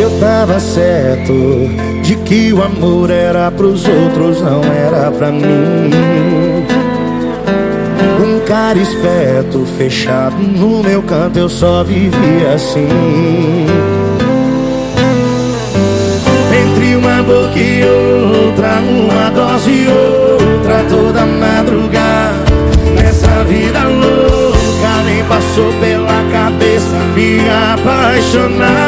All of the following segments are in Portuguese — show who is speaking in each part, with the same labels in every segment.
Speaker 1: Eu tava certo de que o amor era pros outros, não era pra mim. Um cara esperto, fechado no meu canto, eu só vivia assim. Entre uma boca e outra, uma dose e outra, toda madrugada. Nessa vida louca, nem passou pela cabeça me apaixonar.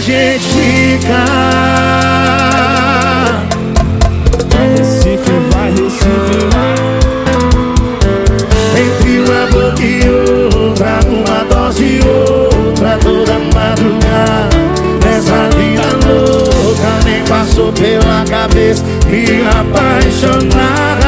Speaker 1: gente fica?
Speaker 2: Vai Recife, vai. Recife,
Speaker 1: Entre uma boca e outra, uma dose e outra Toda madrugada, nessa vida louca Nem passou pela cabeça. Me apaixonar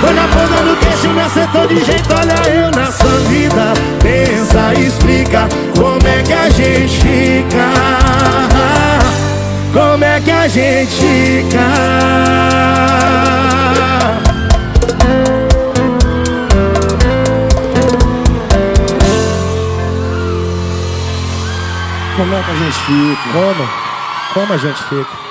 Speaker 1: Foi na ponta do queixo, me acertou de jeito Olha eu na sua vida Pensa, explica Como é que a gente fica Como é que a gente fica
Speaker 2: Como é que a gente fica?
Speaker 1: Como? Como a gente fica?